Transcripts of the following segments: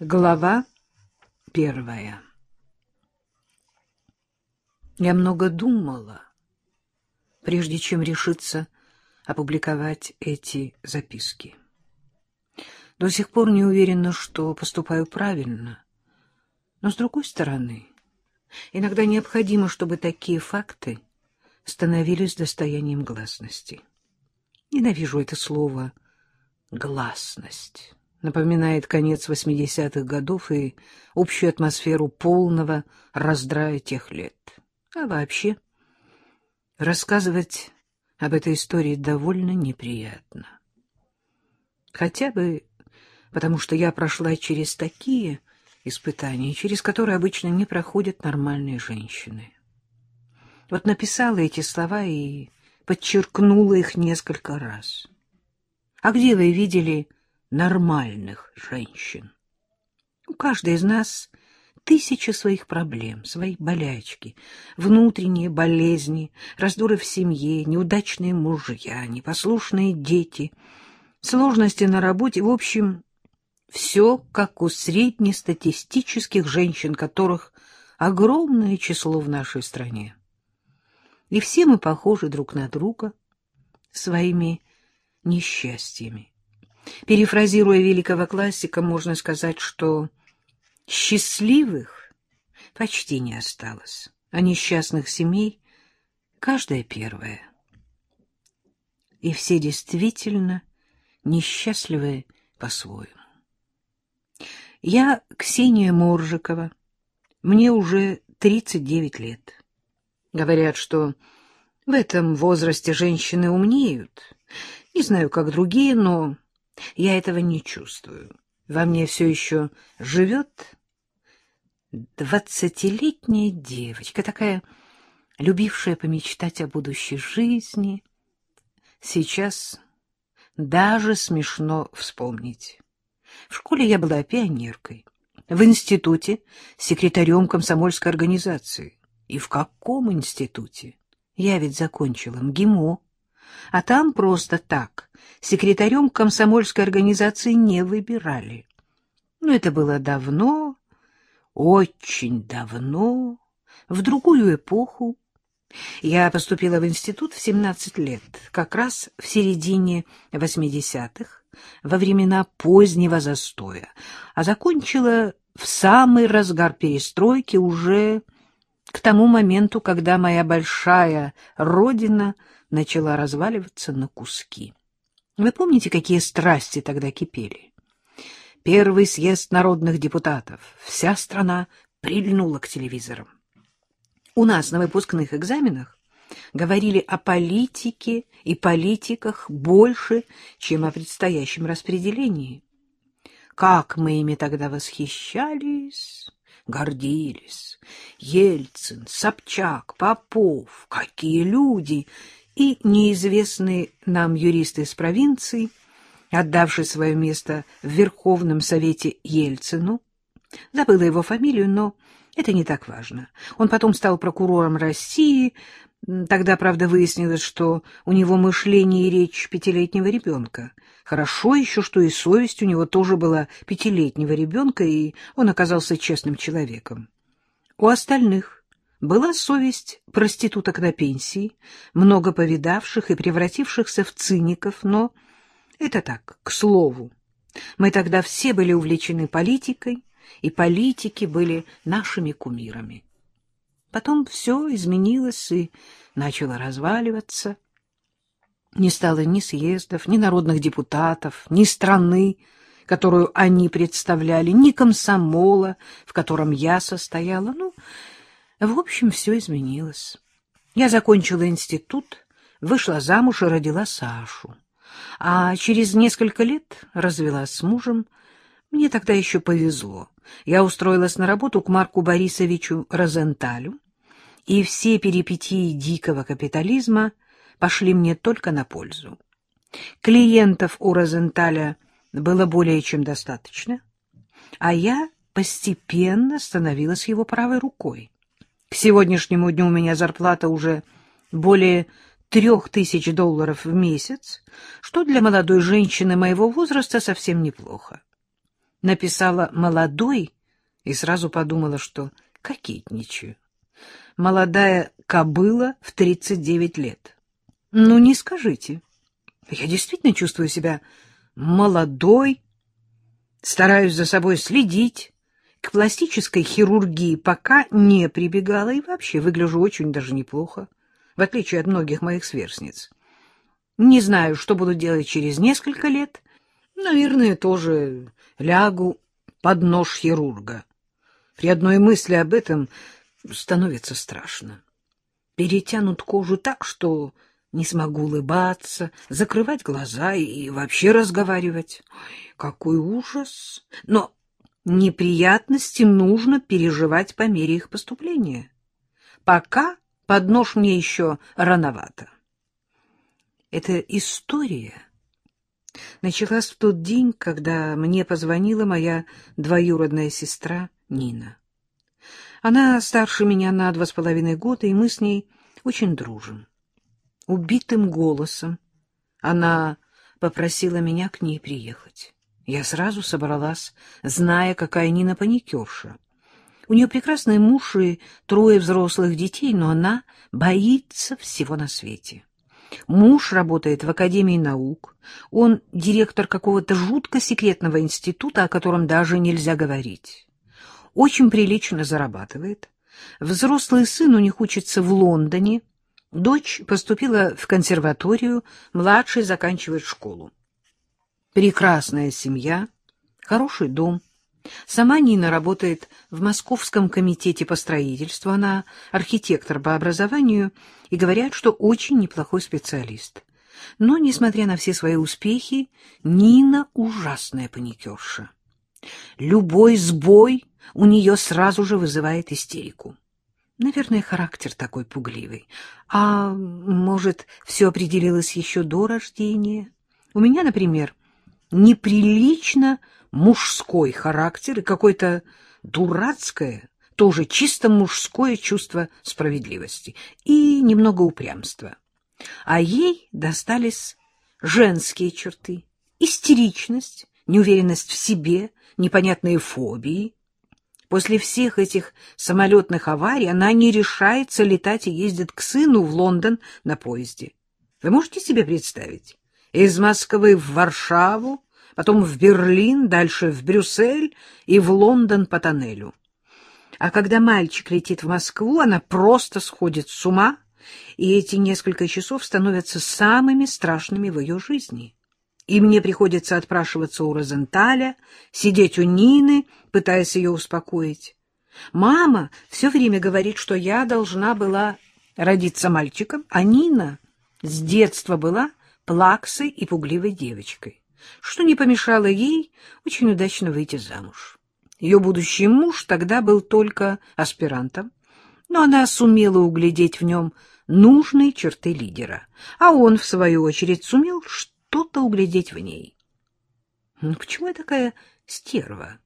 Глава первая Я много думала, прежде чем решиться опубликовать эти записки. До сих пор не уверена, что поступаю правильно. Но, с другой стороны, иногда необходимо, чтобы такие факты становились достоянием гласности. Ненавижу это слово «гласность» напоминает конец 80-х годов и общую атмосферу полного раздрая тех лет. А вообще, рассказывать об этой истории довольно неприятно. Хотя бы потому, что я прошла через такие испытания, через которые обычно не проходят нормальные женщины. Вот написала эти слова и подчеркнула их несколько раз. А где вы видели нормальных женщин. У каждой из нас тысяча своих проблем, свои болячки, внутренние болезни, раздоры в семье, неудачные мужья, непослушные дети, сложности на работе, в общем, все как у среднестатистических женщин, которых огромное число в нашей стране. И все мы похожи друг на друга своими несчастьями. Перефразируя великого классика, можно сказать, что счастливых почти не осталось, а несчастных семей каждая первая. И все действительно несчастливые по-своему. Я Ксения Моржикова, мне уже 39 лет. Говорят, что в этом возрасте женщины умнеют. Не знаю, как другие, но я этого не чувствую. Во мне все еще живет двадцатилетняя девочка, такая любившая помечтать о будущей жизни. Сейчас даже смешно вспомнить. В школе я была пионеркой, в институте — секретарем комсомольской организации. И в каком институте? Я ведь закончила МГИМО а там просто так секретарем комсомольской организации не выбирали. Но это было давно, очень давно, в другую эпоху. Я поступила в институт в 17 лет, как раз в середине 80-х, во времена позднего застоя, а закончила в самый разгар перестройки уже к тому моменту, когда моя большая родина — начала разваливаться на куски. Вы помните, какие страсти тогда кипели? Первый съезд народных депутатов. Вся страна прильнула к телевизорам. У нас на выпускных экзаменах говорили о политике и политиках больше, чем о предстоящем распределении. Как мы ими тогда восхищались, гордились. Ельцин, Собчак, Попов, какие люди! и неизвестный нам юрист из провинции, отдавший свое место в Верховном Совете Ельцину, забыла его фамилию, но это не так важно. Он потом стал прокурором России, тогда, правда, выяснилось, что у него мышление и речь пятилетнего ребенка. Хорошо еще, что и совесть у него тоже была пятилетнего ребенка, и он оказался честным человеком. У остальных была совесть проституток на пенсии, много повидавших и превратившихся в циников, но это так, к слову. Мы тогда все были увлечены политикой, и политики были нашими кумирами. Потом все изменилось и начало разваливаться. Не стало ни съездов, ни народных депутатов, ни страны, которую они представляли, ни комсомола, в котором я состояла. Ну, в общем, все изменилось. Я закончила институт, вышла замуж и родила Сашу. А через несколько лет развелась с мужем. Мне тогда еще повезло. Я устроилась на работу к Марку Борисовичу Розенталю, и все перипетии дикого капитализма пошли мне только на пользу. Клиентов у Розенталя было более чем достаточно, а я постепенно становилась его правой рукой. К сегодняшнему дню у меня зарплата уже более трех тысяч долларов в месяц, что для молодой женщины моего возраста совсем неплохо. Написала «молодой» и сразу подумала, что кокетничаю. Молодая кобыла в 39 лет. Ну, не скажите. Я действительно чувствую себя молодой, стараюсь за собой следить, к пластической хирургии пока не прибегала и вообще выгляжу очень даже неплохо, в отличие от многих моих сверстниц. Не знаю, что буду делать через несколько лет. Наверное, тоже лягу под нож хирурга. При одной мысли об этом становится страшно. Перетянут кожу так, что не смогу улыбаться, закрывать глаза и вообще разговаривать. Ой, какой ужас! Но неприятности нужно переживать по мере их поступления. Пока под нож мне еще рановато. Эта история началась в тот день, когда мне позвонила моя двоюродная сестра Нина. Она старше меня на два с половиной года, и мы с ней очень дружим. Убитым голосом она попросила меня к ней приехать. Я сразу собралась, зная, какая Нина паникерша. У нее прекрасный муж и трое взрослых детей, но она боится всего на свете. Муж работает в Академии наук, он директор какого-то жутко секретного института, о котором даже нельзя говорить. Очень прилично зарабатывает. Взрослый сын у них учится в Лондоне, дочь поступила в консерваторию, младший заканчивает школу. Прекрасная семья, хороший дом. Сама Нина работает в Московском комитете по строительству. Она архитектор по образованию и говорят, что очень неплохой специалист. Но, несмотря на все свои успехи, Нина ужасная паникерша. Любой сбой у нее сразу же вызывает истерику. Наверное, характер такой пугливый. А может, все определилось еще до рождения? У меня, например, неприлично мужской характер и какое-то дурацкое, тоже чисто мужское чувство справедливости и немного упрямства. А ей достались женские черты, истеричность, неуверенность в себе, непонятные фобии. После всех этих самолетных аварий она не решается летать и ездит к сыну в Лондон на поезде. Вы можете себе представить? из Москвы в Варшаву, потом в Берлин, дальше в Брюссель и в Лондон по тоннелю. А когда мальчик летит в Москву, она просто сходит с ума, и эти несколько часов становятся самыми страшными в ее жизни. И мне приходится отпрашиваться у Розенталя, сидеть у Нины, пытаясь ее успокоить. Мама все время говорит, что я должна была родиться мальчиком, а Нина с детства была плаксой и пугливой девочкой, что не помешало ей очень удачно выйти замуж. Ее будущий муж тогда был только аспирантом, но она сумела углядеть в нем нужные черты лидера, а он, в свою очередь, сумел что-то углядеть в ней. Ну, почему я такая стерва?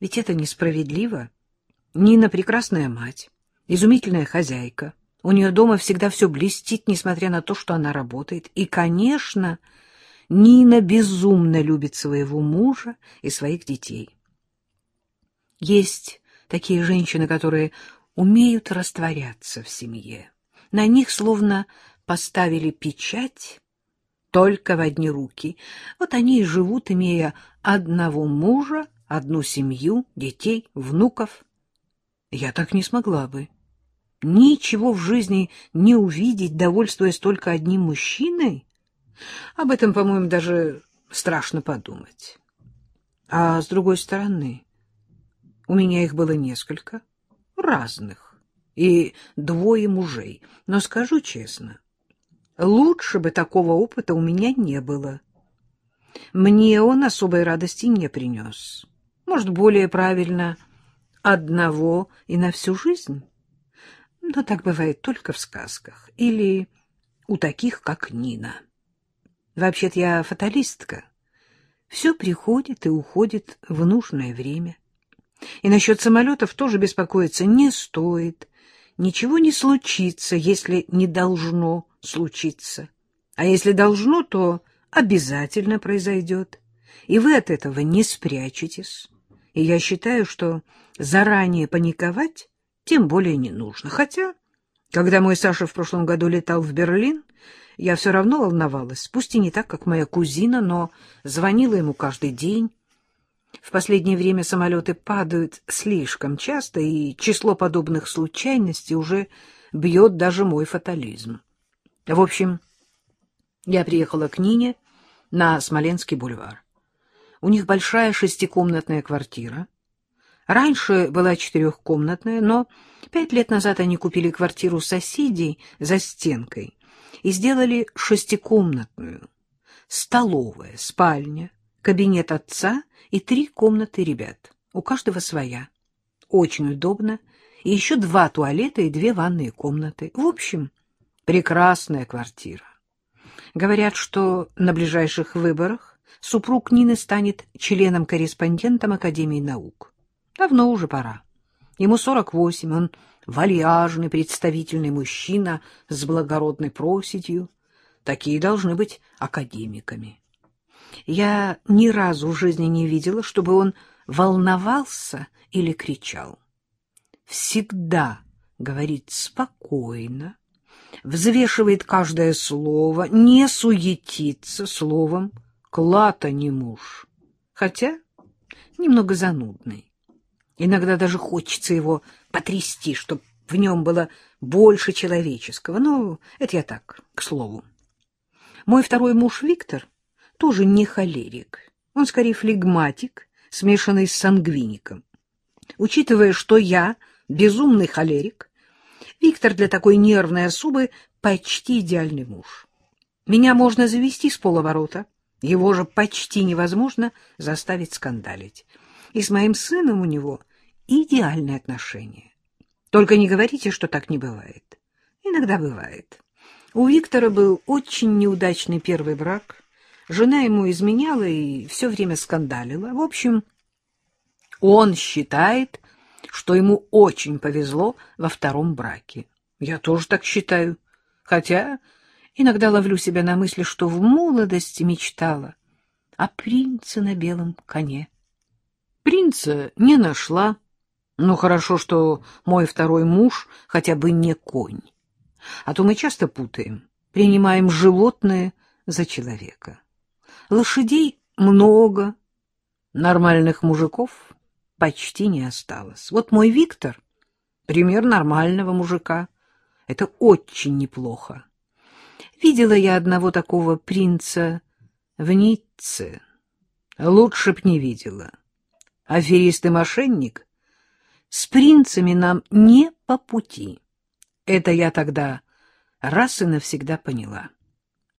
Ведь это несправедливо. Нина прекрасная мать, изумительная хозяйка, у нее дома всегда все блестит, несмотря на то, что она работает. И, конечно, Нина безумно любит своего мужа и своих детей. Есть такие женщины, которые умеют растворяться в семье. На них словно поставили печать только в одни руки. Вот они и живут, имея одного мужа, одну семью, детей, внуков. Я так не смогла бы ничего в жизни не увидеть, довольствуясь только одним мужчиной? Об этом, по-моему, даже страшно подумать. А с другой стороны, у меня их было несколько, разных, и двое мужей. Но скажу честно, лучше бы такого опыта у меня не было. Мне он особой радости не принес. Может, более правильно, одного и на всю жизнь. Но так бывает только в сказках или у таких, как Нина. Вообще-то я фаталистка. Все приходит и уходит в нужное время. И насчет самолетов тоже беспокоиться не стоит. Ничего не случится, если не должно случиться. А если должно, то обязательно произойдет. и вы от этого не спрячетесь. И я считаю, что заранее паниковать тем более не нужно. Хотя, когда мой Саша в прошлом году летал в Берлин, я все равно волновалась, пусть и не так, как моя кузина, но звонила ему каждый день. В последнее время самолеты падают слишком часто, и число подобных случайностей уже бьет даже мой фатализм. В общем, я приехала к Нине на Смоленский бульвар. У них большая шестикомнатная квартира. Раньше была четырехкомнатная, но пять лет назад они купили квартиру соседей за стенкой и сделали шестикомнатную. Столовая, спальня, кабинет отца и три комнаты ребят. У каждого своя. Очень удобно. И еще два туалета и две ванные комнаты. В общем, прекрасная квартира. Говорят, что на ближайших выборах супруг Нины станет членом-корреспондентом Академии наук. Давно уже пора. Ему 48, он вальяжный, представительный мужчина с благородной проседью. Такие должны быть академиками. Я ни разу в жизни не видела, чтобы он волновался или кричал. Всегда говорит спокойно, взвешивает каждое слово, не суетится словом, клата не муж, хотя немного занудный. Иногда даже хочется его потрясти, чтобы в нем было больше человеческого. Ну, это я так, к слову. Мой второй муж Виктор тоже не холерик. Он скорее флегматик, смешанный с сангвиником. Учитывая, что я безумный холерик, Виктор для такой нервной особы почти идеальный муж. Меня можно завести с половорота, его же почти невозможно заставить скандалить. И с моим сыном у него идеальные отношения. Только не говорите, что так не бывает. Иногда бывает. У Виктора был очень неудачный первый брак. Жена ему изменяла и все время скандалила. В общем, он считает, что ему очень повезло во втором браке. Я тоже так считаю, хотя иногда ловлю себя на мысли, что в молодости мечтала о принце на белом коне. Принца не нашла, но хорошо, что мой второй муж хотя бы не конь. А то мы часто путаем, принимаем животное за человека. Лошадей много, нормальных мужиков почти не осталось. Вот мой Виктор — пример нормального мужика. Это очень неплохо. Видела я одного такого принца в Ницце. Лучше б не видела. Аферист и мошенник с принцами нам не по пути. Это я тогда раз и навсегда поняла.